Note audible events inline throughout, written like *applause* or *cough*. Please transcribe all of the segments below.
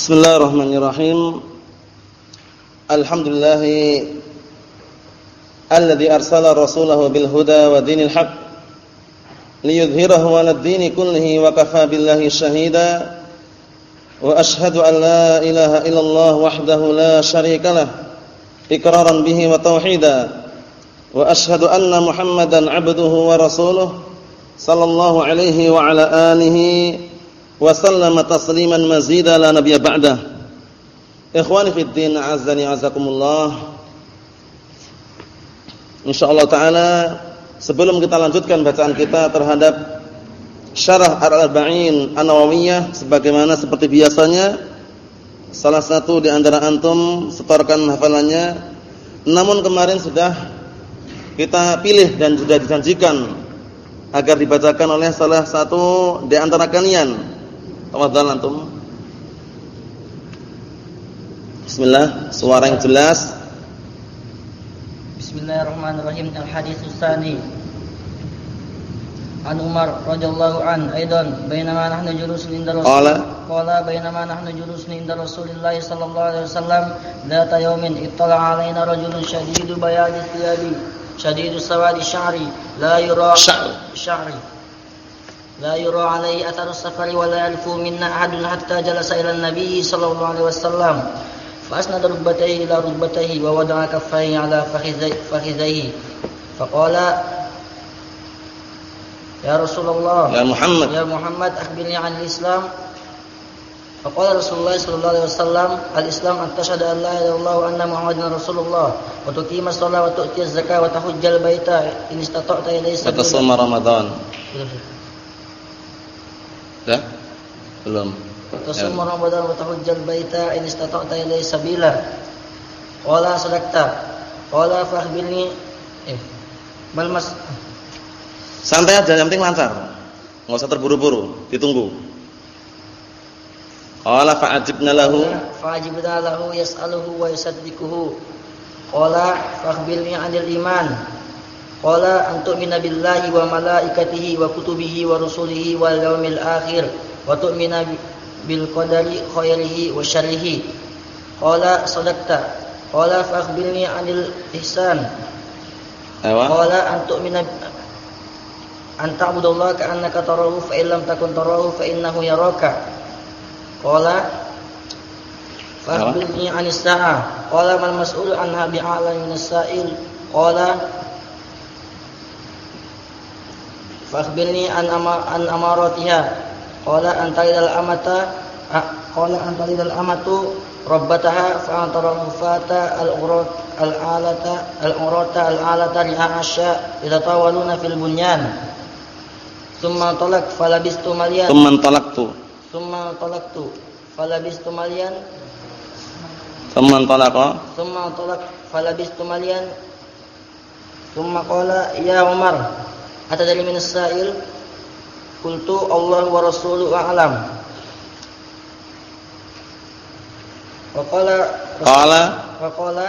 Bismillahirrahmanirrahim. Alhamdulillah alladzi arsala rasulahu bil huda wa dinil haqq liyudhhirahu 'ala ad-dini kullihi wa kafaa billahi shahida. Wa ashhadu an la ilaha illallah wahdahu la syarika lah iqraran bihi wa tauhida. Wa ashhadu anna Muhammadan 'abduhu wa rasuluhu sallallahu alaihi wa ala alihi wa sallama tasliman mazida la nabiyya ba'dah. Ikhwani fid din, azakumullah. Insyaallah taala sebelum kita lanjutkan bacaan kita terhadap Syarah Al-Arba'in An-Nawawiyah sebagaimana seperti biasanya salah satu di antara antum setorkan hafalannya namun kemarin sudah kita pilih dan sudah dijanjikan agar dibacakan oleh salah satu di antara kalian Tafadhal antum. Bismillah, suara yang jelas. Bismillahirrahmanirrahim. Al-hadits tsani. An Umar radhiyallahu an aidan bainama nahnu julusun inda Rasul qala qala bainama nahnu julusun inda Rasulillah sallallahu alaihi wasallam dhata yawmin ittala alaina rajulun shadidu bayadi thiyabi shadidu sawadi sya'ri la yura sya'ri لا يرى عليه أثر السفر ولا يلفو منا أحد حتى جلس إلى النبي صلى الله عليه وسلم. فأسند ركبتيه إلى ركبتيه ووضع كفيه على فخذيه. فقال يا رسول الله يا محمد. يا محمد أخبرني عن الإسلام. فقال رسول الله صلى الله عليه وسلم الإسلام أن تشهد أن لا إله إلا الله وأن محمدا رسول الله وتقيم الصلاة وتؤتي الزكاة وتحج البيت إن استطعت إليه سبيلا. وتصوم رمضان. *laughs* Dah? Belum. Tasum ya. Ramadan wa tahujjal baita in istata'ta ilaihi sabila. Qala sadaqta. Qala fakhbirni eh bal mas Santai aja yang penting lancar. Enggak usah terburu-buru, ditunggu. Qala fa'ajibna lahu fa'ajibna lahu yas'aluhu wa yusaddiquhu. Qala fakhbirni 'anil iman. Qala antu'mina billahi wa malaikatihi wa kutubihi wa rusulihi wal yawmil akhir wa tu'mina bil qadari khairihi wa syarrihi. Qala sadaqta. Qala fa akhbirni 'anil ihsan. Ayo. Qala antu'mina an ta'budallaha ka'annaka tarahu fa illam takun tarahu fa innahu yaraka. Qala fa akhbirni 'anis sa'ah. Qala mal mas'ulu anha bi'alam minas sa'il. Qala Fakhbirni an ama an amaratiha. Qala antalidal amata qala antalidal amatu rabbataha fa antara fata al-urat al-alata al-urata al-alata li asya yatatawaluna fil bunyan. Thumma talak falabistu malian. Thumma talaktu. Thumma talaktu falabistu malian. Thumma talaqa. Thumma talak falabistu malian. Thumma qala ya Umar Atadari min as-sa'il? Qultu Allah wa rasuluhu a'lam. Wa qala Qala wa qala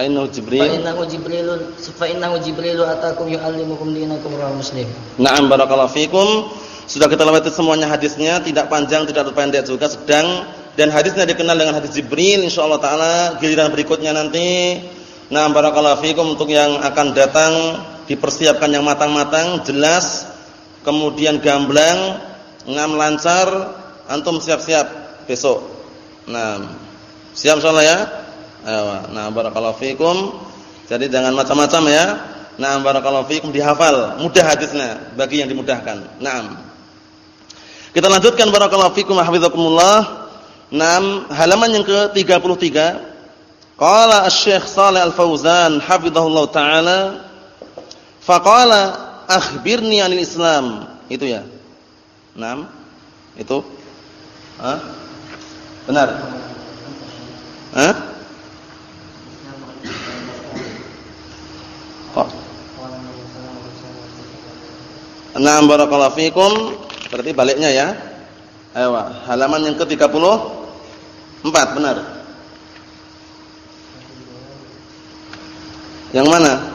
innahu Jibril. Innahu Jibrilun fa innahu Jibrilu atakum yu'allimukum dinakum wa muslim. Na'am barakallahu fikum. Sudah kita lewati semuanya hadisnya, tidak panjang, tidak pendek juga, sedang dan hadisnya dikenal dengan hadis Jibril insyaallah taala giliran berikutnya nanti. Nah, barakallahu fikum untuk yang akan datang dipersiapkan yang matang-matang, jelas, kemudian gamblang, ngam lancar, antum siap-siap besok. Nah, siap insyaallah ya? Nah barakallahu fikum. Jadi jangan macam-macam ya. Nah, barakallahu fikum dihafal, mudah hadisnya bagi yang dimudahkan. Naam. Kita lanjutkan barakallahu fikum hafizakumullah. Naam, halaman yang ke-33. Qala Asy-Syaikh Shalih Al-Fauzan hafizahullah taala Faqala akhbirni 'anil Islam. Itu ya. Naam. Itu. Hah? Benar. Hah? Oh. Naam barakallahu fikum. Berarti baliknya ya. Ayo, halaman yang ke-34 benar. Yang mana?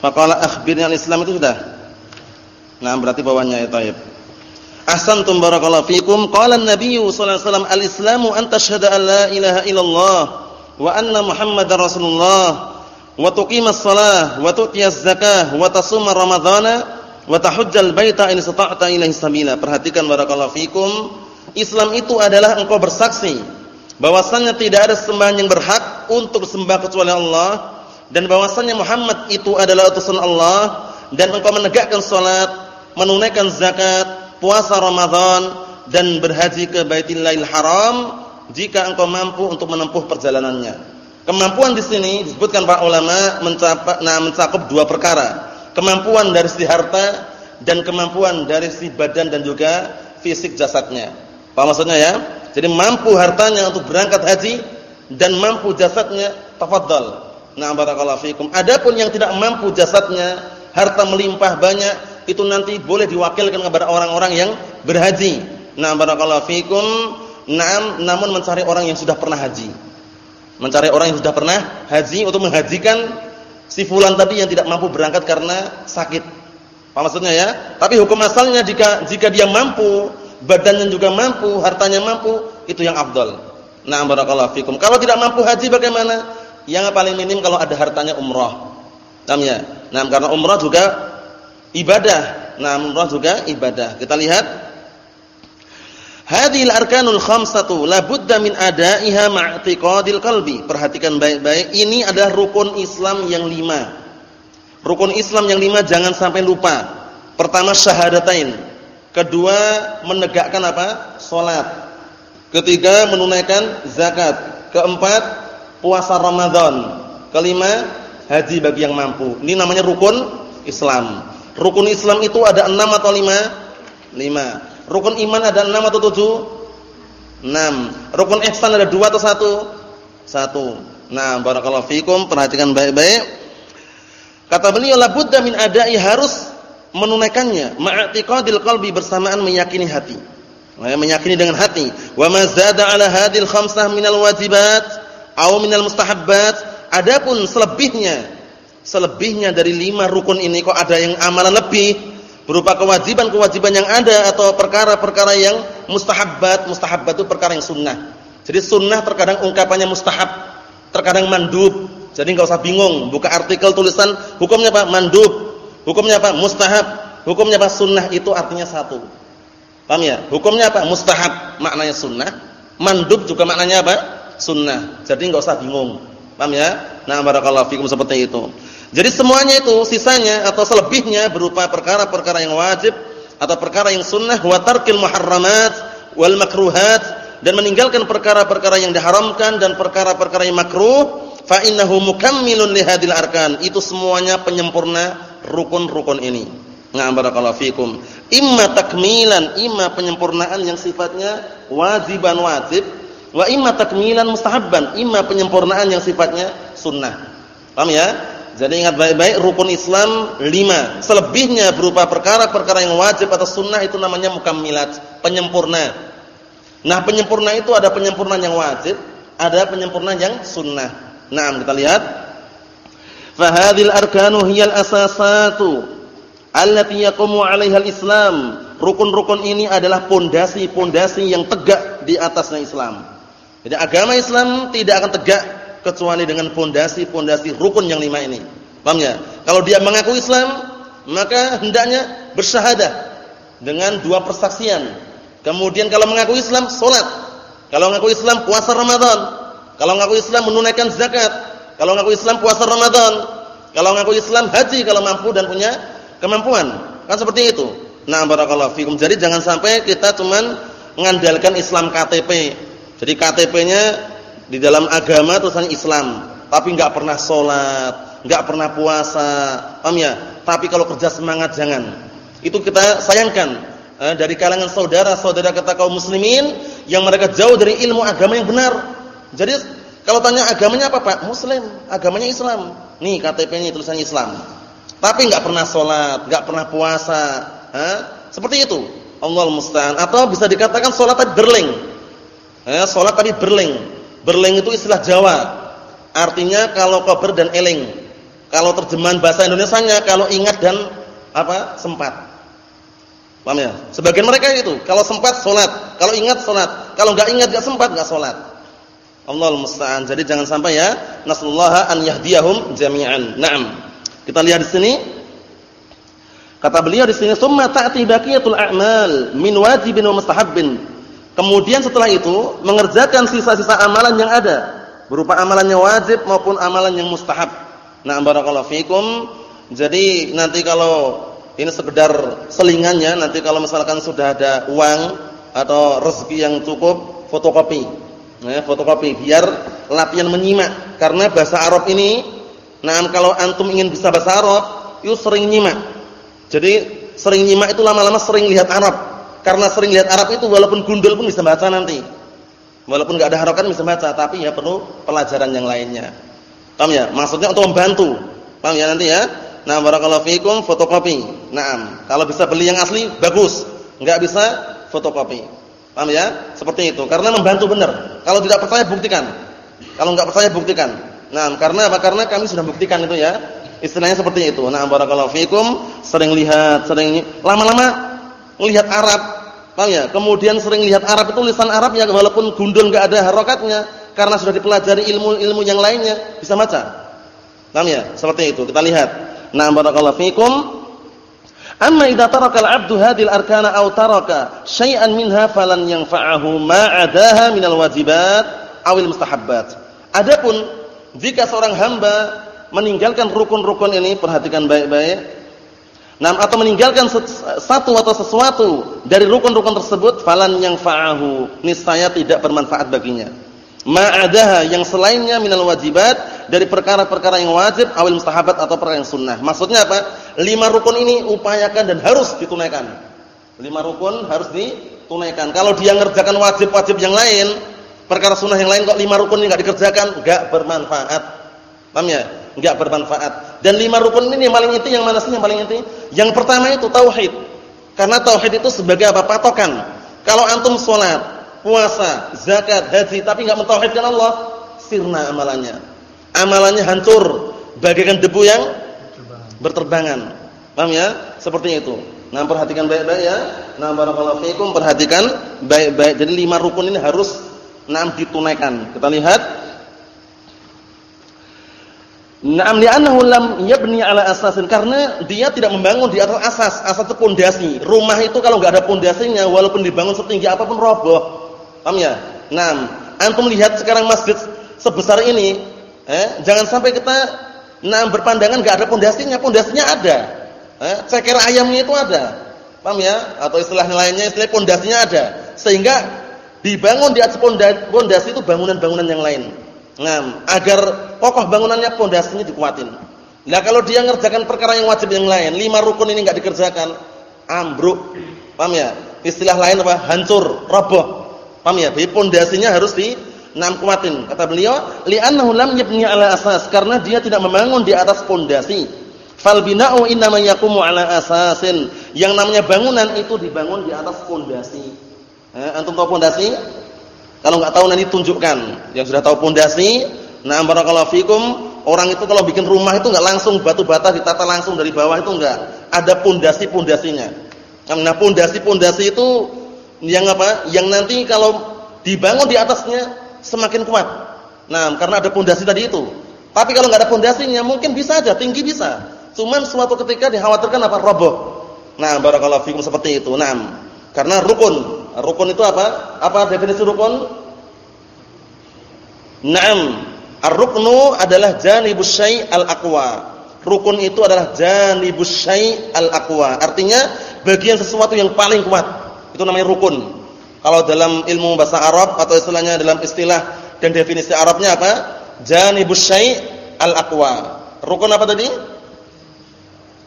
Faqala akhbirni al-Islam itu sudah. Nah, berarti bawahnya ya Taib. Ahsantum barakallahu fikum. Qala an-nabiy sallallahu alaihi wasallam al-islamu an tashhada an la ilaha illallah wa anna muhammadar rasulullah wa tuqimas shalah wa tu'tiyaz zakah wa tasuma ramadhana wa tahujjal baita in istata'ta ilaihi sabila. Perhatikan barakallahu fikum. Islam itu adalah engkau bersaksi bahwasanya tidak ada sembahan yang berhak untuk disembah kecuali Allah dan bahwasanya Muhammad itu adalah utusan Allah dan engkau menegakkan salat, menunaikan zakat, puasa Ramadan dan berhaji ke Baitillahil Haram jika engkau mampu untuk menempuh perjalanannya. Kemampuan di sini disebutkan para ulama nah mencakup dua perkara kemampuan dari si harta dan kemampuan dari si badan dan juga fisik jasadnya. Apa maksudnya ya? Jadi mampu hartanya untuk berangkat haji dan mampu jasadnya, tafadhal. Nah, barakallahu fikum. Adapun yang tidak mampu jasadnya, harta melimpah banyak, itu nanti boleh diwakilkan kepada orang-orang yang berhaji. Nah, barakallahu fikum. Nah, namun mencari orang yang sudah pernah haji. Mencari orang yang sudah pernah haji untuk menghajikan si fulan tadi yang tidak mampu berangkat karena sakit. Apa maksudnya ya? Tapi hukum asalnya jika jika dia mampu, badannya juga mampu, hartanya mampu, itu yang afdal. Nah, barakallahu fikum. Kalau tidak mampu haji bagaimana? Yang paling minim kalau ada hartanya umrah. Paham ya? Nah, karena umrah juga ibadah. Nah, umrah juga ibadah. Kita lihat Hadhil arkanul khamsatu la budda min adaiha ma'tiqadil qalbi. Perhatikan baik-baik, ini adalah rukun Islam yang lima. Rukun Islam yang lima jangan sampai lupa. Pertama syahadatain. Kedua menegakkan apa? Salat. Ketiga menunaikan zakat. Keempat puasa Ramadan. Kelima haji bagi yang mampu. Ini namanya rukun Islam. Rukun Islam itu ada enam atau lima? Lima. Rukun iman ada enam atau tujuh? Enam. Rukun ihsan ada dua atau satu? Satu. Nah, barakallahu fikum, perhatikan baik-baik. Kata beliau la budda min ada'i harus menunaikannya ma'atiqadil qalbi bersamaan meyakini hati. Nah, meyakini dengan hati. Wa ma zada 'ala hadhil khamsah minal wajibat aw minal mustahabbat. Adapun selebihnya, selebihnya dari lima rukun ini kok ada yang amalan lebih, berupa kewajiban-kewajiban yang ada atau perkara-perkara yang mustahabbat. Mustahabbat itu perkara yang sunnah. Jadi sunnah terkadang ungkapannya mustahab, terkadang mandub. Jadi enggak usah bingung, buka artikel tulisan hukumnya apa? Mandub. Hukumnya apa? Mustahab. Hukumnya apa? Sunnah itu artinya satu. Paham ya? Hukumnya apa? Mustahab, maknanya sunnah. Mandub juga maknanya apa? Sunnah. Jadi enggak usah bingung. Paham ya? Nah, barakallahu fikum seperti itu. Jadi semuanya itu sisanya atau selebihnya berupa perkara-perkara yang wajib atau perkara yang sunnah wa tarkil muharramat wal makruhat dan meninggalkan perkara-perkara yang diharamkan dan perkara-perkara yang makruh fa innahu mukammilun li hadil arkan itu semuanya penyempurna rukun-rukun ini. Nah, barakallahu fikum. Imma takmilan, imma penyempurnaan yang sifatnya wajiban wajib, wa imma takmilan mustahabban, imma penyempurnaan yang sifatnya sunnah. Paham ya? Jadi ingat baik-baik rukun Islam lima. Selebihnya berupa perkara-perkara yang wajib atau sunnah itu namanya mukammilat, penyempurna. Nah penyempurna itu ada penyempurna yang wajib, ada penyempurna yang sunnah. Nah kita lihat. Fahadil arkanu hiyal asasatu allati yaqumu 'alaiha al-Islam. Rukun-rukun ini adalah pondasi-pondasi yang tegak di atasnya Islam. Jadi agama Islam tidak akan tegak kecuali dengan pondasi-pondasi rukun yang lima ini. Paham ya? Kalau dia mengaku Islam, maka hendaknya bersyahadah dengan dua persaksian. Kemudian kalau mengaku Islam, salat. Kalau mengaku Islam, puasa Ramadan. Kalau mengaku Islam, menunaikan zakat. Kalau mengaku Islam, puasa Ramadan. Kalau mengaku Islam, haji kalau mampu dan punya kemampuan. Kan seperti itu. Nah, barakallahu fikum. Jadi jangan sampai kita cuman mengandalkan Islam KTP. Jadi KTP-nya di dalam agama tulisannya Islam, tapi enggak pernah sholat, enggak pernah puasa, paham ya? Tapi kalau kerja semangat jangan. Itu kita sayangkan eh, dari kalangan saudara-saudara kita kaum muslimin yang mereka jauh dari ilmu agama yang benar. Jadi kalau tanya agamanya apa Pak? Muslim, agamanya Islam. Nih KTP-nya tulisannya Islam. Tapi enggak pernah sholat, enggak pernah puasa, eh? Seperti itu. Allah musta'an. Atau bisa dikatakan sholat berling. Eh, sholat tapi berling Berling itu istilah Jawa. Artinya kalau kober dan eling. Kalau terjemahan bahasa Indonesianya kalau ingat dan apa? sempat. Paham ya? Sebagian mereka itu, kalau sempat salat, kalau ingat salat, kalau enggak ingat enggak sempat enggak salat. Allahul musta'an. Jadi jangan sampai ya nasallahu an yahdiyahum jami'an. Naam. Kita lihat di sini kata beliau di sini summa ta'ti baqiyatul a'mal min wajibin wa mustahabbin. Kemudian setelah itu mengerjakan sisa-sisa amalan yang ada berupa amalannya wajib maupun amalan yang mustahab. Nah, barakallahu fikum. Jadi nanti kalau ini sekedar selingannya nanti kalau misalkan sudah ada uang atau rezeki yang cukup fotokopi. Ya, fotokopi biar latihan menyimak karena bahasa Arab ini nah kalau antum ingin bisa bahasa Arab, yuk sering nyimak. Jadi sering nyimak itu lama-lama sering lihat Arab. Karena sering lihat Arab itu walaupun gundul pun bisa baca nanti. Walaupun enggak ada harokat bisa baca, tapi ya perlu pelajaran yang lainnya. Paham ya? Maksudnya untuk membantu. Paham ya nanti ya? Nah, barakallahu fikum fotokopi. Naam. Kalau bisa beli yang asli bagus. Enggak bisa fotokopi. Paham ya? Seperti itu. Karena membantu benar. Kalau tidak percaya buktikan. Kalau enggak percaya buktikan. Nah, karena apa? Karena kami sudah buktikan itu ya. Istilahnya seperti itu. Nah, barakallahu fikum sering lihat, sering lama-lama lihat Arab. Paham ya? Kemudian sering lihat Arab itu lisan Arab ya walaupun gundul enggak ada harokatnya karena sudah dipelajari ilmu-ilmu yang lainnya bisa baca. Paham ya? Seperti itu. Kita lihat. Na'am barakallahu fikum. Amma idza taraka al-'abdu hadhil arkana aw taraka syai'an minha falan yanfa'ahu ma 'adaha minal wajibat awil mustahabbat. Adapun jika seorang hamba meninggalkan rukun-rukun ini, perhatikan baik-baik. Nah, atau meninggalkan satu atau sesuatu dari rukun-rukun tersebut, falan yang fa'ahu, niscaya tidak bermanfaat baginya. Ma'adaha yang selainnya minal wajibat dari perkara-perkara yang wajib awal mustahabat atau perkara yang sunnah. Maksudnya apa? Lima rukun ini upayakan dan harus ditunaikan. Lima rukun harus ditunaikan. Kalau dia ngerjakan wajib-wajib yang lain, perkara sunnah yang lain kok lima rukun ini enggak dikerjakan, enggak bermanfaat. Paham ya? Enggak bermanfaat. Dan lima rukun ini yang paling inti yang mana sih yang paling inti? Yang pertama itu tauhid. Karena tauhid itu sebagai apa? Patokan. Kalau antum sholat puasa, zakat, haji tapi enggak mentauhidkan Allah, sirna amalannya. Amalannya hancur, bagaikan debu yang berterbangan. Paham ya? Seperti itu. Nah, perhatikan baik-baik ya. Nah, barakallahu fikum, perhatikan baik-baik. Jadi lima rukun ini harus enam ditunaikan. Kita lihat Naam li'annahu lam yabni ala asasin karena dia tidak membangun di atas asas, asas itu pondasi. Rumah itu kalau enggak ada pondasinya walaupun dibangun setinggi apa pun roboh. Paham ya? Nah, antum lihat sekarang masjid sebesar ini, eh, jangan sampai kita nah berpandangan enggak ada pondasinya, pondasinya ada. Eh, ceker ayamnya itu ada. Paham ya? Atau istilah lainnya istilah pondasinya ada. Sehingga dibangun di atas pondasi itu bangunan-bangunan yang lain. Nah, agar kokoh bangunannya pondasinya dikuatin. Nah, kalau dia ngerjakan perkara yang wajib yang lain, lima rukun ini enggak dikerjakan, ambruk. Paham ya? Istilah lain apa? Hancur, roboh. Paham ya? Jadi pondasinya harus di enam kuatin. Kata beliau, li'annahu lam yabni 'ala asas, karena dia tidak membangun di atas pondasi. Fal bina'u innama yaqumu 'ala asasin. Yang namanya bangunan itu dibangun di atas pondasi. Eh, antum tahu pondasi? Kalau enggak tahu nanti tunjukkan. Yang sudah tahu pondasi, nah barakallahu fikum, orang itu kalau bikin rumah itu enggak langsung batu bata ditata langsung dari bawah itu enggak. Ada pondasi-pondasinya. Nah, pondasi-pondasi itu yang apa? Yang nanti kalau dibangun di atasnya semakin kuat. Nah, karena ada pondasi tadi itu. Tapi kalau nggak ada pondasinya mungkin bisa aja tinggi bisa. Cuman suatu ketika dikhawatirkan apa? roboh. Nah, barakallahu fikum seperti itu. Nah, karena rukun. Rukun itu apa? Apa definisi rukun? Naam, ar-ruknu adalah janibus syai' al-aqwa. Rukun itu adalah janibus syai' al-aqwa. Artinya bagian sesuatu yang paling kuat. Itu namanya rukun. Kalau dalam ilmu bahasa Arab atau istilahnya dalam istilah dan definisi Arabnya apa? Janibus syai' al-aqwa. Rukun apa tadi?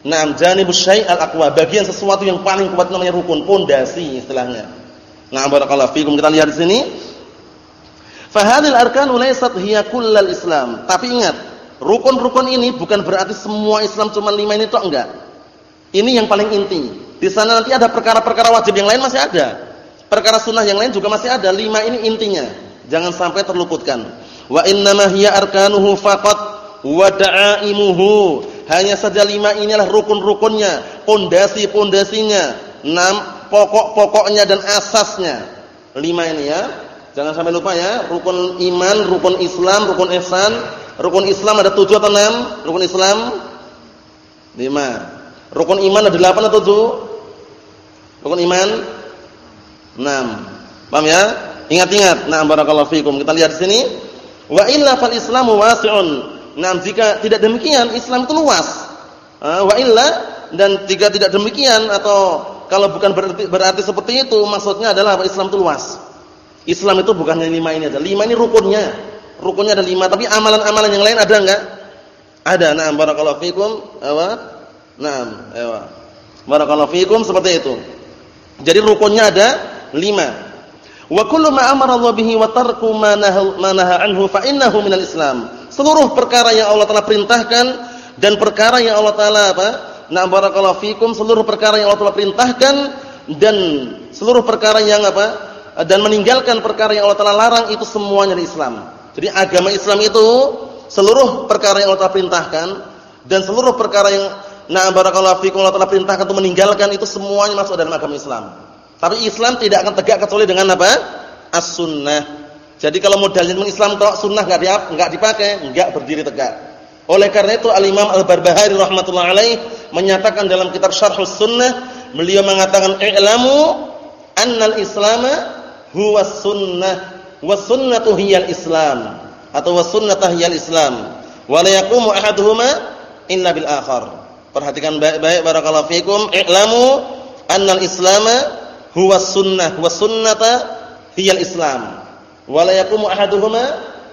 Naam, janibus syai' al-aqwa, bagian sesuatu yang paling kuat namanya rukun, pondasi istilahnya. Nah, barakallahu fikum kita lihat di sini. Fahadil arkanu laysat hiya kullal Islam. Tapi ingat, rukun-rukun ini bukan berarti semua Islam cuma lima ini toh enggak. Ini yang paling inti. Di sana nanti ada perkara-perkara wajib yang lain masih ada. Perkara sunnah yang lain juga masih ada. Lima ini intinya. Jangan sampai terluputkan. Wa innama hiya arkanuhu faqat wa da'aimuhu. Hanya saja lima inilah rukun-rukunnya, pondasi-pondasinya. enam pokok-pokoknya dan asasnya. Lima ini ya. Jangan sampai lupa ya, rukun iman, rukun Islam, rukun ihsan. Rukun Islam ada tujuh atau enam? Rukun Islam lima. Rukun iman ada delapan atau tujuh? Rukun iman enam. Paham ya? Ingat-ingat. Nah, barakallahu fikum. Kita lihat di sini. Wa illa fal Islamu wasi'un. Nah, jika tidak demikian, Islam itu luas. Wa illa dan jika tidak demikian atau kalau bukan berarti, berarti seperti itu, maksudnya adalah Islam itu luas. Islam itu bukan hanya lima ini ada. Lima ini rukunnya. Rukunnya ada lima, tapi amalan-amalan yang lain ada enggak? Ada. Nah, barakallahu fikum. Apa? Naam, ewa. Barakallahu fikum seperti itu. Jadi rukunnya ada lima. Wa kullu ma amara Allah bihi wa tarku ma naha anhu fa innahu minal Islam. Seluruh perkara yang Allah telah perintahkan dan perkara yang Allah taala apa? Nah barakallahu fikum seluruh perkara yang Allah telah perintahkan dan seluruh perkara yang apa? dan meninggalkan perkara yang Allah telah larang itu semuanya di Islam. Jadi agama Islam itu seluruh perkara yang Allah telah perintahkan dan seluruh perkara yang nah barakallahu fikum Allah telah perintahkan untuk meninggalkan itu semuanya masuk dalam agama Islam. Tapi Islam tidak akan tegak kecuali dengan apa? As-sunnah. Jadi kalau modalnya Islam tok sunnah enggak diap, enggak dipakai, enggak berdiri tegak. Oleh karena itu Al-Imam Al-Barbahari rahimatullah alaih menyatakan dalam kitab Syarhus Sunnah, beliau mengatakan i'lamu annal islama huwa sunnah wa sunnatu hiyal islam atau wa sunnatah hiyal islam wa la yaqumu ahaduhuma illa bil akhar. Perhatikan baik-baik barakallahu fikum i'lamu annal islama huwa sunnah wa sunnata hiyal islam wa la yaqumu ahaduhuma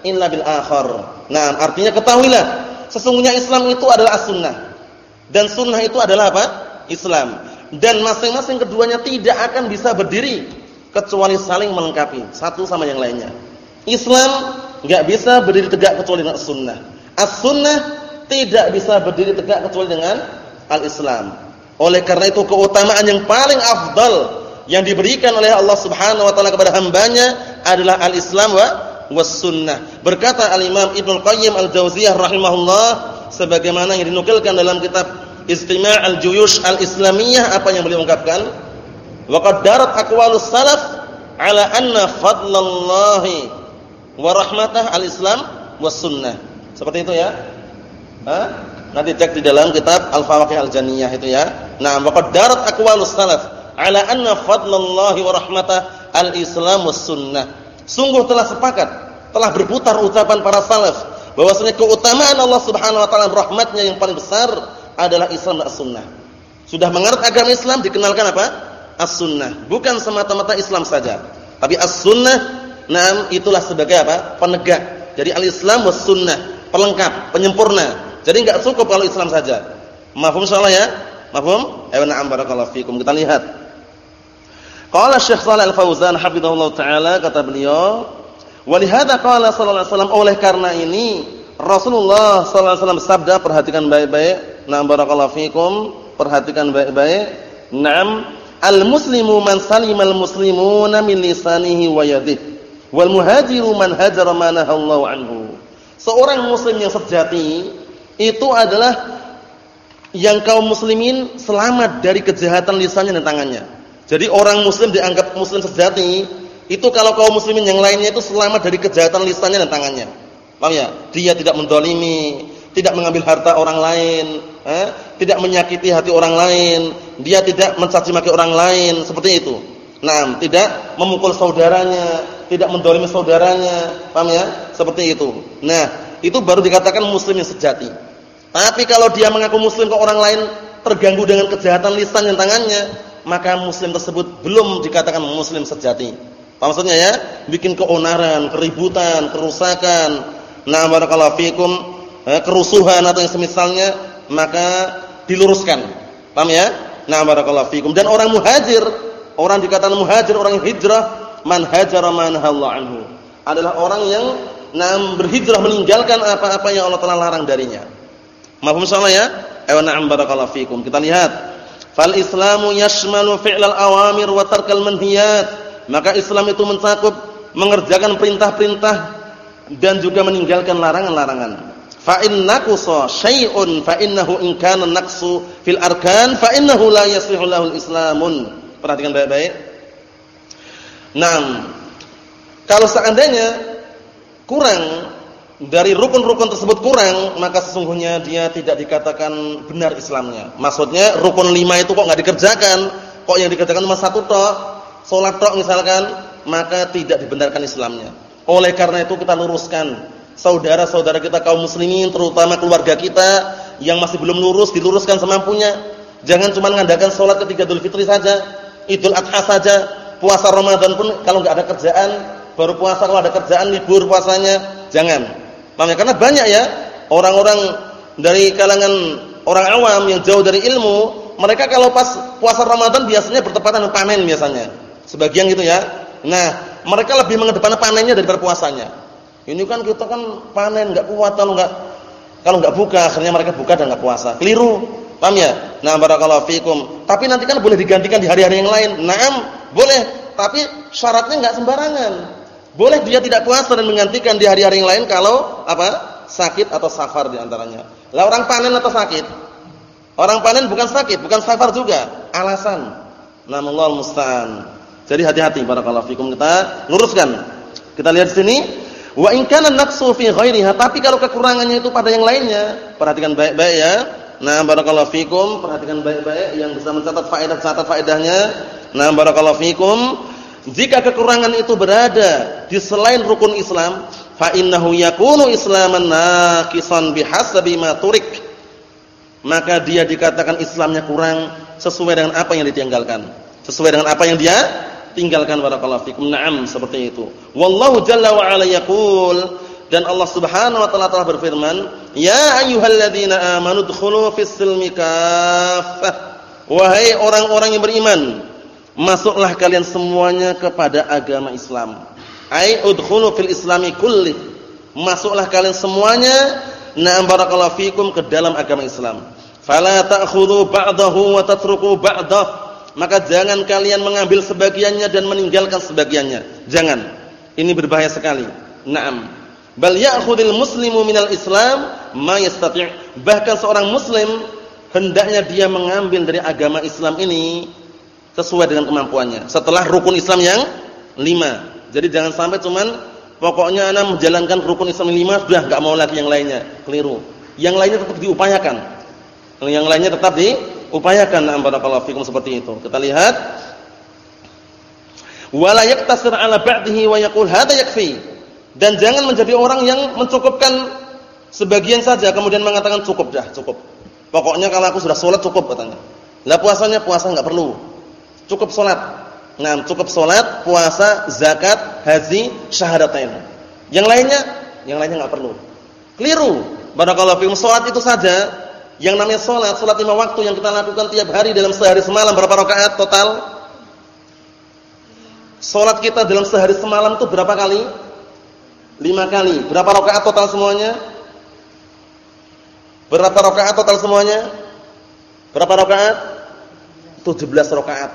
illa bil akhar. Nah, artinya ketahuilah Sesungguhnya Islam itu adalah as-sunnah. Dan sunnah itu adalah apa? Islam. Dan masing-masing keduanya tidak akan bisa berdiri kecuali saling melengkapi satu sama yang lainnya. Islam enggak bisa berdiri tegak kecuali dengan sunnah. As-sunnah tidak bisa berdiri tegak kecuali dengan al-Islam. Oleh karena itu keutamaan yang paling afdal yang diberikan oleh Allah Subhanahu wa taala kepada hambanya adalah al-Islam wa was sunnah. Berkata Al-Imam Ibnu Qayyim Al-Jauziyah rahimahullah sebagaimana yang dinukilkan dalam kitab Istima' Al-Juyush Al-Islamiyah apa yang beliau ungkapkan? Wa darat aqwalus salaf ala anna fadlallahi wa rahmatah al-Islam was sunnah. Seperti itu ya? Hah? Nanti cek di dalam kitab Al-Fawaqih Al-Janiyah itu ya. Nah, wa darat aqwalus salaf ala anna fadlallahi wa rahmatah al-Islam was sunnah. Sungguh telah sepakat, telah berputar ucapan para salaf bahwasanya keutamaan Allah Subhanahu wa taala rahmatnya yang paling besar adalah Islam dan As-Sunnah. Sudah mengerti agama Islam dikenalkan apa? As-Sunnah. Bukan semata-mata Islam saja, tapi As-Sunnah nah itulah sebagai apa? penegak. Jadi al-Islam was sunnah, pelengkap, penyempurna. Jadi enggak cukup kalau Islam saja. Mafhum insyaallah ya? Mafhum? Ayo na'am barakallahu fikum. Kita lihat Qala Syekh Shalal Al-Fauzan hafizahullah taala kata beliau, "Walihada qala sallallahu alaihi wasallam oleh karena ini Rasulullah sallallahu alaihi wasallam sabda perhatikan baik-baik. Nah barakallahu fikum, perhatikan baik-baik. Naam, al-muslimu man salimal muslimuna min lisanihi wa yadihi. Wal muhajiru man hajara ma nahallahu anhu. Seorang muslim yang sejati itu adalah yang kaum muslimin selamat dari kejahatan lisannya dan tangannya. Jadi orang muslim dianggap muslim sejati itu kalau kaum muslimin yang lainnya itu selamat dari kejahatan lisannya dan tangannya. Paham ya? Dia tidak mendolimi, tidak mengambil harta orang lain, eh? tidak menyakiti hati orang lain, dia tidak mencaci maki orang lain, seperti itu. Nah, tidak memukul saudaranya, tidak mendolimi saudaranya, paham ya? Seperti itu. Nah, itu baru dikatakan muslim yang sejati. Tapi kalau dia mengaku muslim ke orang lain terganggu dengan kejahatan lisan dan tangannya, maka muslim tersebut belum dikatakan muslim sejati. Apa maksudnya ya? Bikin keonaran, keributan, kerusakan, nah barakallahu fikum, eh, kerusuhan atau yang semisalnya, maka diluruskan. Paham ya? Nah barakallahu fikum. Dan orang muhajir, orang dikatakan muhajir, orang yang hijrah, man hajara man anhu. Adalah orang yang nah berhijrah meninggalkan apa-apa yang Allah telah larang darinya. Mafhum salah ya? Ayo na'am barakallahu fikum. Kita lihat Fal Islamu yashmalu fi'lal awamir wa tarkal manhiyat. Maka Islam itu mencakup mengerjakan perintah-perintah dan juga meninggalkan larangan-larangan. Fa in naqsa syai'un fa innahu in kana naqsu fil arkan fa innahu la yaslihu lahul islamun. Perhatikan baik-baik. Nah, kalau seandainya kurang dari rukun-rukun tersebut kurang, maka sesungguhnya dia tidak dikatakan benar Islamnya. Maksudnya rukun lima itu kok nggak dikerjakan, kok yang dikerjakan cuma satu tok, sholat tok misalkan, maka tidak dibenarkan Islamnya. Oleh karena itu kita luruskan saudara-saudara kita kaum muslimin, terutama keluarga kita yang masih belum lurus, diluruskan semampunya. Jangan cuma mengandalkan sholat ketika Idul Fitri saja, Idul Adha saja, puasa Ramadan pun kalau nggak ada kerjaan, baru puasa kalau ada kerjaan libur puasanya, jangan. Paham ya? Karena banyak ya orang-orang dari kalangan orang awam yang jauh dari ilmu, mereka kalau pas puasa Ramadan biasanya bertepatan dengan panen biasanya. Sebagian gitu ya. Nah, mereka lebih mengedepankan panennya daripada puasanya. Ini kan kita kan panen enggak kuat kalau enggak kalau enggak buka, akhirnya mereka buka dan enggak puasa. Keliru. Paham ya? Nah, barakallahu fikum. Tapi nanti kan boleh digantikan di hari-hari yang lain. Naam, boleh. Tapi syaratnya enggak sembarangan. Boleh dia tidak puasa dan menggantikan di hari-hari yang lain kalau apa? sakit atau safar di antaranya. Lah orang panen atau sakit? Orang panen bukan sakit, bukan safar juga, alasan. Namullah musta'an. Jadi hati-hati barakallahu fikum kita luruskan. Kita lihat sini, wa in kana naqsu fi ghairiha, tapi kalau kekurangannya itu pada yang lainnya, perhatikan baik-baik ya. Nah, barakallahu fikum, perhatikan baik-baik yang bisa mencatat faedah catat faedahnya. Nah, barakallahu fikum. Jika kekurangan itu berada di selain rukun Islam, fa innahu yakunu islaman naqisan bihasabi ma turik. Maka dia dikatakan Islamnya kurang sesuai dengan apa yang ditinggalkan. Sesuai dengan apa yang dia tinggalkan barakallahu fikum. Naam, seperti itu. Wallahu jalla wa ala yaqul dan Allah Subhanahu wa taala telah berfirman, "Ya ayyuhalladzina amanu dkhulu fis silmi kaffah." Wahai orang-orang yang beriman, masuklah kalian semuanya kepada agama Islam. Ai udkhulu fil islami kulli. Masuklah kalian semuanya na'am barakallahu fikum ke dalam agama Islam. Fala ta'khudhu ba'dahu wa tatruku ba'dah. Maka jangan kalian mengambil sebagiannya dan meninggalkan sebagiannya. Jangan. Ini berbahaya sekali. Naam. Bal ya'khudhul muslimu minal Islam ma yastati'. Bahkan seorang muslim hendaknya dia mengambil dari agama Islam ini sesuai dengan kemampuannya. Setelah rukun Islam yang lima. Jadi jangan sampai cuman pokoknya anak menjalankan rukun Islam yang lima sudah nggak mau lagi yang lainnya. Keliru. Yang lainnya tetap diupayakan. Yang lainnya tetap diupayakan. Nah, barakallahu fikum seperti itu. Kita lihat wala yaktasir ala ba'dihi wa yaqul hadza yakfi. Dan jangan menjadi orang yang mencukupkan sebagian saja kemudian mengatakan cukup dah, cukup. Pokoknya kalau aku sudah sholat cukup katanya. Lah puasanya puasa enggak perlu. Cukup sholat. Nah, cukup sholat, puasa, zakat, haji, syahadatain. Yang lainnya, yang lainnya nggak perlu. Keliru. Barakallahu fiikum sholat itu saja. Yang namanya sholat, sholat lima waktu yang kita lakukan tiap hari dalam sehari semalam berapa rakaat total? Sholat kita dalam sehari semalam itu berapa kali? Lima kali. Berapa rakaat total semuanya? Berapa rakaat total semuanya? Berapa rakaat? 17 rakaat.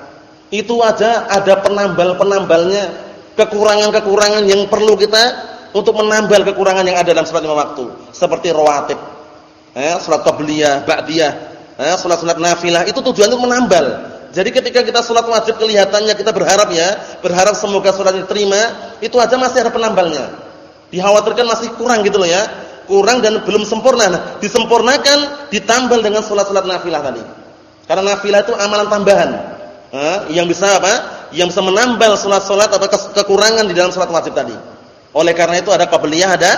Itu aja ada penambal-penambalnya, kekurangan-kekurangan yang perlu kita untuk menambal kekurangan yang ada dalam salat lima waktu, seperti rawatib. Eh, salat qabliyah, ba'diyah, eh, salat-salat nafilah itu tujuannya untuk menambal. Jadi ketika kita salat wajib kelihatannya kita berharap ya, berharap semoga salat diterima, itu aja masih ada penambalnya. Dikhawatirkan masih kurang gitu loh ya. Kurang dan belum sempurna. Nah, disempurnakan ditambal dengan salat-salat nafilah tadi. Karena nafilah itu amalan tambahan yang bisa apa? Yang bisa menambal salat-salat atau kekurangan di dalam salat wajib tadi. Oleh karena itu ada qabliyah, ada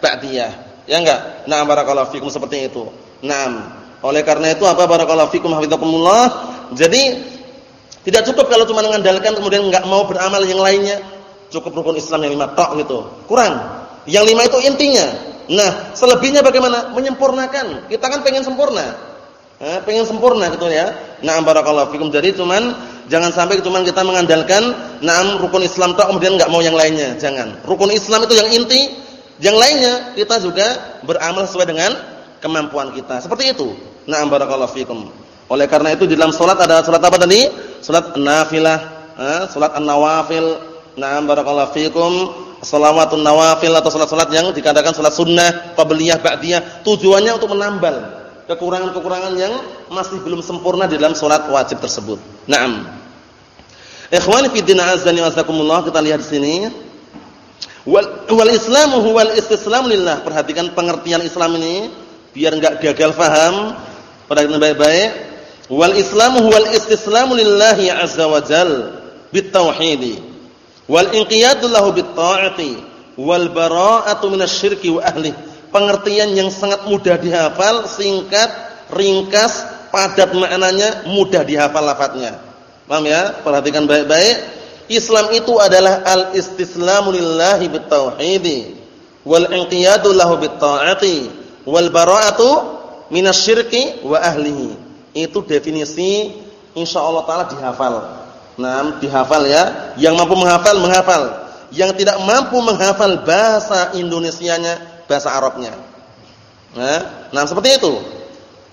ba'diyah. Ya enggak? Nah, barakallahu fikum seperti itu. Naam. Oleh karena itu apa barakallahu fikum hafizakumullah. Jadi tidak cukup kalau cuma mengandalkan kemudian enggak mau beramal yang lainnya. Cukup rukun Islam yang lima tok gitu. Kurang. Yang lima itu intinya. Nah, selebihnya bagaimana? Menyempurnakan. Kita kan pengen sempurna. Eh, pengen sempurna gitu ya. Na'am barakallahu fikum. Jadi cuman jangan sampai cuman kita mengandalkan na'am rukun Islam tok kemudian enggak mau yang lainnya. Jangan. Rukun Islam itu yang inti, yang lainnya kita juga beramal sesuai dengan kemampuan kita. Seperti itu. Na'am barakallahu fikum. Oleh karena itu di dalam salat ada salat apa tadi? Salat nafilah, eh, salat an-nawafil. Na'am barakallahu fikum. Salawatun nawafil atau salat-salat yang dikatakan salat sunnah, qabliyah, ba'diyah, tujuannya untuk menambal kekurangan-kekurangan yang masih belum sempurna di dalam sholat wajib tersebut. Naam. Ikhwani fi din azani wasakumullah kita lihat di sini. Wal, wal islamu huwal istislam lillah. Perhatikan pengertian Islam ini biar enggak gagal faham. Perhatikan baik-baik. Wal islamu huwal istislamu lillahi azza wa jal bitauhid. Wal inqiyadu lahu bitta'ati wal bara'atu minasyirki wa ahli. Pengertian yang sangat mudah dihafal, singkat, ringkas, padat maknanya, mudah dihafal lafadznya. Paham ya? Perhatikan baik-baik. Islam itu adalah al-istislamu lillahi bitauhid wal inqiyadu lahu bitta'ati wal bara'atu minasyirki wa ahlihi. Itu definisi insyaallah taala dihafal. Nah, dihafal ya. Yang mampu menghafal menghafal. Yang tidak mampu menghafal bahasa Indonesianya, bahasa Arabnya. Nah, nah seperti itu.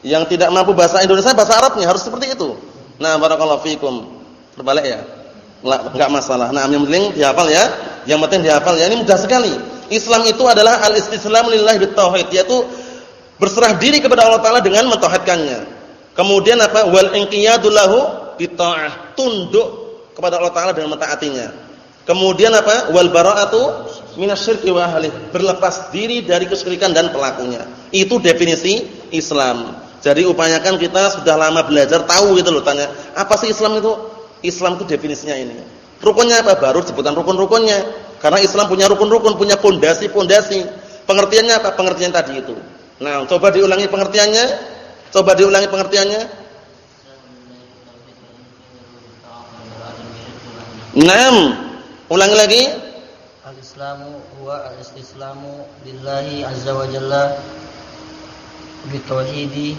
Yang tidak mampu bahasa Indonesia, bahasa Arabnya harus seperti itu. Nah, barakallahu fikum. Terbalik ya? Enggak masalah. Nah, yang penting dihafal ya. Yang penting dihafal ya. Ini mudah sekali. Islam itu adalah al-istislamu lillahi bitauhid, yaitu berserah diri kepada Allah taala dengan mentauhidkannya. Kemudian apa? Wal inqiyadu lahu bitaah, tunduk kepada Allah taala dengan mentaatinya. Kemudian apa? Wal bara'atu minasyirki wa ahli, berlepas diri dari kesyirikan dan pelakunya. Itu definisi Islam. Jadi upayakan kita sudah lama belajar tahu gitu loh tanya, apa sih Islam itu? Islam itu definisinya ini. Rukunnya apa? Baru sebutan rukun-rukunnya. Karena Islam punya rukun-rukun, punya pondasi-pondasi. Pengertiannya apa? Pengertian tadi itu. Nah, coba diulangi pengertiannya. Coba diulangi pengertiannya. Naam. Ulangi lagi. Al-Islamu huwa al-istislamu lillahi azza wa jalla bitauhidi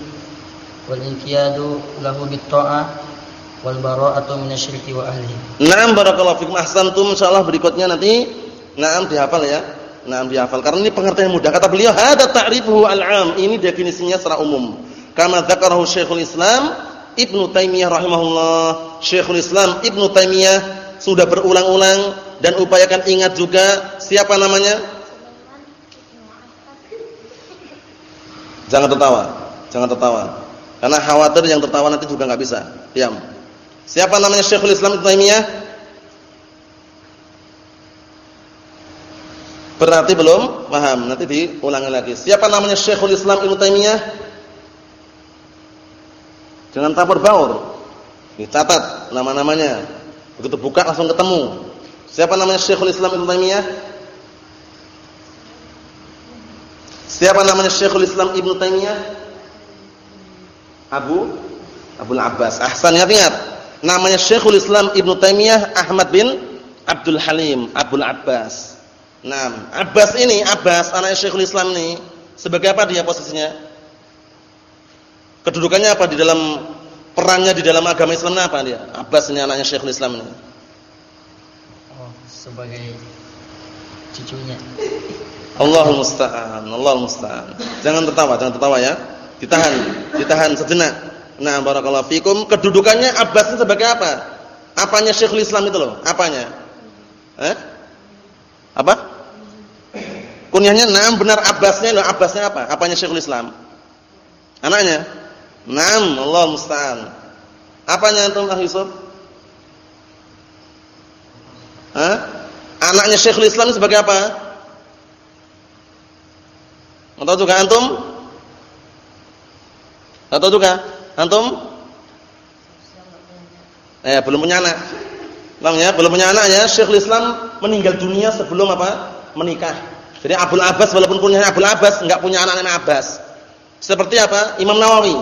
wal inqiyadu lahu bit-tha'ah wal bara'atu minasyirki wa ahlihi. Naam barakallahu fikum ahsantum insyaallah berikutnya nanti naam dihafal ya. Naam dihafal karena ini pengertian mudah. Kata beliau hadza ta'rifuhu al-'am. Ini definisinya secara umum. Kama dzakarahu Syekhul Islam Ibnu Taimiyah rahimahullah. Syekhul Islam Ibnu Taimiyah sudah berulang-ulang dan upayakan ingat juga siapa namanya? Jangan tertawa, jangan tertawa. Karena khawatir yang tertawa nanti juga nggak bisa. Diam. Siapa namanya Syekhul Islam Ibnu Taimiyah? Berarti belum paham. Nanti diulangi lagi. Siapa namanya Syekhul Islam Ibnu Taimiyah? Jangan tabur baur. Dicatat nama-namanya. Begitu buka langsung ketemu. Siapa namanya Syekhul Islam Ibnu Taimiyah? Siapa namanya Syekhul Islam Ibnu Taimiyah? Abu Abdul Abbas. Ahsan ingat-ingat. Namanya Syekhul Islam Ibnu Taimiyah Ahmad bin Abdul Halim Abdul Abbas. Nah, Abbas ini Abbas anak Syekhul Islam ini sebagai apa dia posisinya? Kedudukannya apa di dalam perannya di dalam agama Islam apa dia? Abbas ini anaknya Syekhul Islam ini. Oh, sebagai cucunya. Allahul musta'an, Allahul musta'an. Jangan tertawa, jangan tertawa ya. Ditahan, ditahan sejenak. Nah, barakallahu fikum. Kedudukannya Abbas ini sebagai apa? Apanya Syekhul Islam itu loh? Apanya? Eh? Apa? Kunyahnya Naam benar Abbasnya loh. Abbasnya apa? Apanya Syekhul Islam? Anaknya? Naam, Allah musta'an. Apanya antum Ah Yusuf? Hah? Anaknya Syekhul Islam sebagai apa? Atau juga antum? Atau juga antum? Eh, belum punya anak. Bang ya, belum punya anak ya. Syekhul Islam meninggal dunia sebelum apa? Menikah. Jadi Abdul Abbas walaupun punya Abdul Abbas enggak punya anak namanya Abbas. Seperti apa? Imam Nawawi.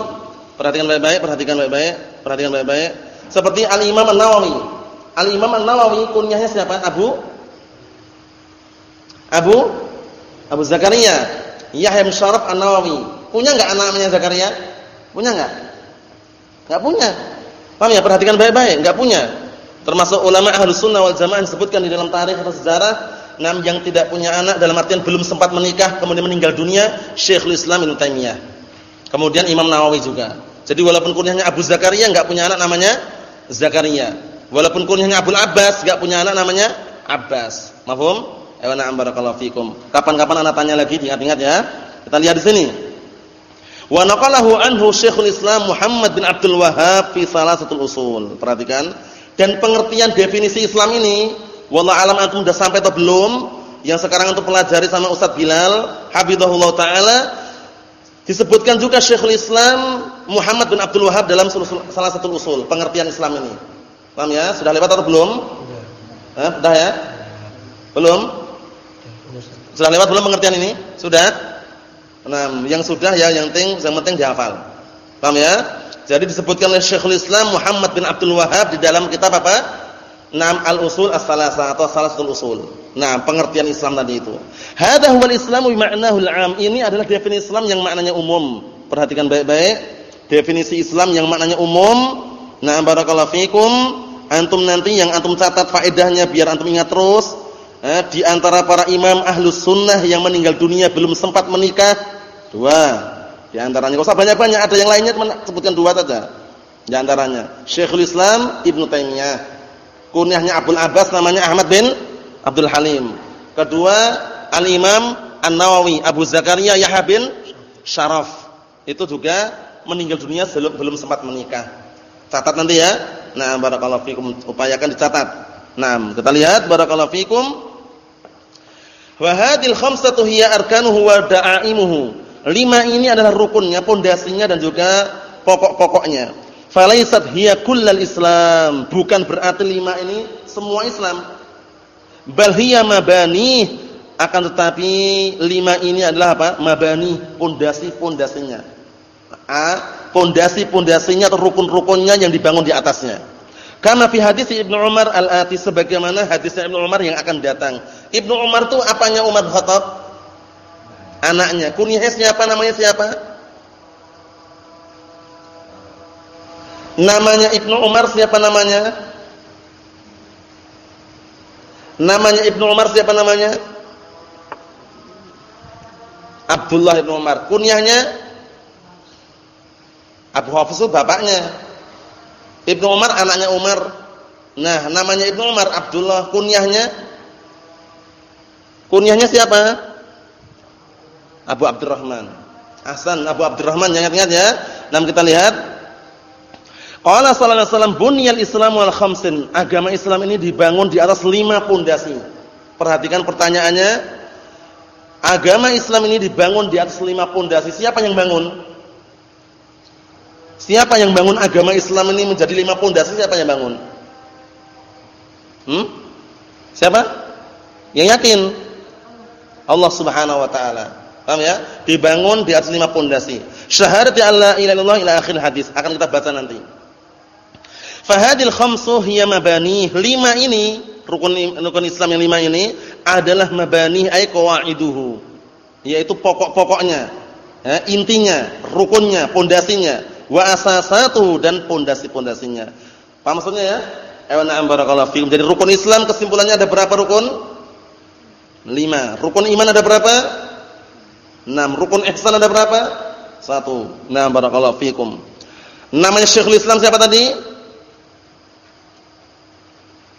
Perhatikan baik-baik, perhatikan baik-baik, perhatikan baik-baik. Seperti Al-Imam An-Nawawi. Al-Imam An-Nawawi kunyahnya siapa? Abu Abu Abu Zakaria. Yahya bin Syaraf An-Nawawi. Punya enggak namanya Zakaria? Punya enggak? Enggak punya. Paham ya? Perhatikan baik-baik, enggak punya. Termasuk ulama Ahlus Sunnah wal Jamaah disebutkan di dalam tarikh atau sejarah, enam yang tidak punya anak dalam artian belum sempat menikah kemudian meninggal dunia, Syekhul Islam Ibnu Taimiyah. Kemudian Imam Nawawi juga. Jadi walaupun kunyahnya Abu Zakaria enggak punya anak namanya Zakaria. Walaupun kunyahnya Abu Abbas enggak punya anak namanya Abbas. Mafhum? Na'am barakallahu fikum. Kapan-kapan anak tanya lagi diingat-ingat ya. Kita lihat di sini. Wa naqalahu anhu Syekhul Islam Muhammad bin Abdul Wahhab fi Salasatul Usul. Perhatikan, Dan pengertian definisi Islam ini, wallah alam antum sudah sampai atau belum? Yang sekarang untuk pelajari sama Ustaz Bilal, habibullah taala, disebutkan juga Syekhul Islam Muhammad bin Abdul Wahab dalam salah satu usul pengertian Islam ini. Paham ya? Sudah lewat atau belum? Sudah. sudah ya? Belum? Sudah lewat belum pengertian ini? Sudah? Nah, yang sudah ya yang penting yang penting dihafal. Paham ya? Jadi disebutkan oleh Syekhul Islam Muhammad bin Abdul Wahab di dalam kitab apa? Naam al-usul as-salasa atau salasul usul. Nah, pengertian Islam tadi itu. Hadza huwal Islamu bi al-'am. Ini adalah definisi Islam yang maknanya umum. Perhatikan baik-baik. Definisi Islam yang maknanya umum. Nah, barakallahu fikum. Antum nanti yang antum catat faedahnya biar antum ingat terus. Eh, di antara para imam ahlus sunnah yang meninggal dunia belum sempat menikah dua. Di antaranya, usah banyak-banyak, ada yang lainnya sebutkan dua saja. Di antaranya Syekhul Islam Ibnu Taimiyah kunyahnya Abdul Abbas namanya Ahmad bin Abdul Halim. Kedua, Al-Imam An-Nawawi Abu Zakaria Yahya bin Syaraf. Itu juga meninggal dunia belum belum sempat menikah. Catat nanti ya. Nah, barakallahu fikum upayakan dicatat. Nah, kita lihat barakallahu fikum. Wa hadhil khamsatu hiya arkanuhu wa da'aimuhu. Lima ini adalah rukunnya, pondasinya dan juga pokok-pokoknya. Falaisat hiya kullal Islam. Bukan berarti lima ini semua Islam. Bal hiya mabani. Akan tetapi lima ini adalah apa? Mabani, pondasi-pondasinya. A, pondasi-pondasinya atau rukun-rukunnya yang dibangun di atasnya. Kama fi hadis Ibnu Umar al-ati sebagaimana hadis Ibnu Umar yang akan datang. Ibnu Umar itu apanya Umar Khattab? Anaknya. Kunyahnya siapa namanya siapa? Namanya Ibnu Umar siapa namanya? Namanya Ibnu Umar siapa namanya? Abdullah Ibnu Umar. Kunyahnya Abu Hafiz itu bapaknya. Ibnu Umar anaknya Umar. Nah, namanya Ibnu Umar Abdullah. Kunyahnya Kunyahnya siapa? Abu Abdurrahman. Hasan Abu Abdurrahman, ingat-ingat ya. Nah, kita lihat Qala sallallahu alaihi wasallam bunyal Islamu al khamsin. Agama Islam ini dibangun di atas lima pondasi. Perhatikan pertanyaannya. Agama Islam ini dibangun di atas lima pondasi. Siapa yang bangun? Siapa yang bangun agama Islam ini menjadi lima pondasi? Siapa yang bangun? Hmm? Siapa? Yang yakin? Allah Subhanahu wa taala. Paham ya? Dibangun di atas lima pondasi. Syahadat ya Allah ilaha illallah ila akhir hadis. Akan kita baca nanti. Fahadil khamsuh hiya mabani. Lima ini, rukun rukun Islam yang lima ini adalah mabani ay qawaiduhu. Yaitu pokok-pokoknya. Ya, intinya, rukunnya, pondasinya, wa asasatu dan pondasi-pondasinya. Paham maksudnya ya? Ayo na'am barakallahu fikum. Jadi rukun Islam kesimpulannya ada berapa rukun? Lima. Rukun iman ada berapa? Enam. Rukun ihsan ada berapa? Satu. Na'am barakallahu fikum. Namanya Syekhul Islam siapa tadi?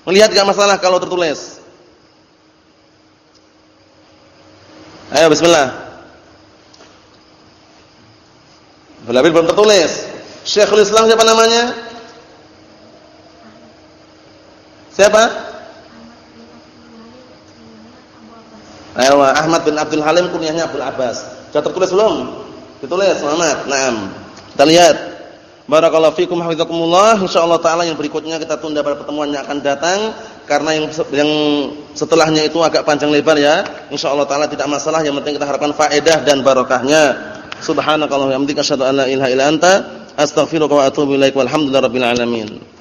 Melihat gak masalah kalau tertulis? Ayo bismillah. Belum belum tertulis. Syekhul Islam siapa namanya? Siapa? Ayo Ahmad bin Abdul Halim kunyahnya Abdul Abbas. Sudah tertulis belum? Ditulis Muhammad. Naam. Kita lihat. Barakallahu fikum hafizakumullah. Insyaallah taala yang berikutnya kita tunda pada pertemuan yang akan datang karena yang yang setelahnya itu agak panjang lebar ya. Insyaallah taala tidak masalah, yang penting kita harapkan faedah dan barokahnya. Subhanakallahumma wa bihamdika asyhadu an la ilaha illa anta astaghfiruka wa atubu ilaik. Walhamdulillahirabbil alamin.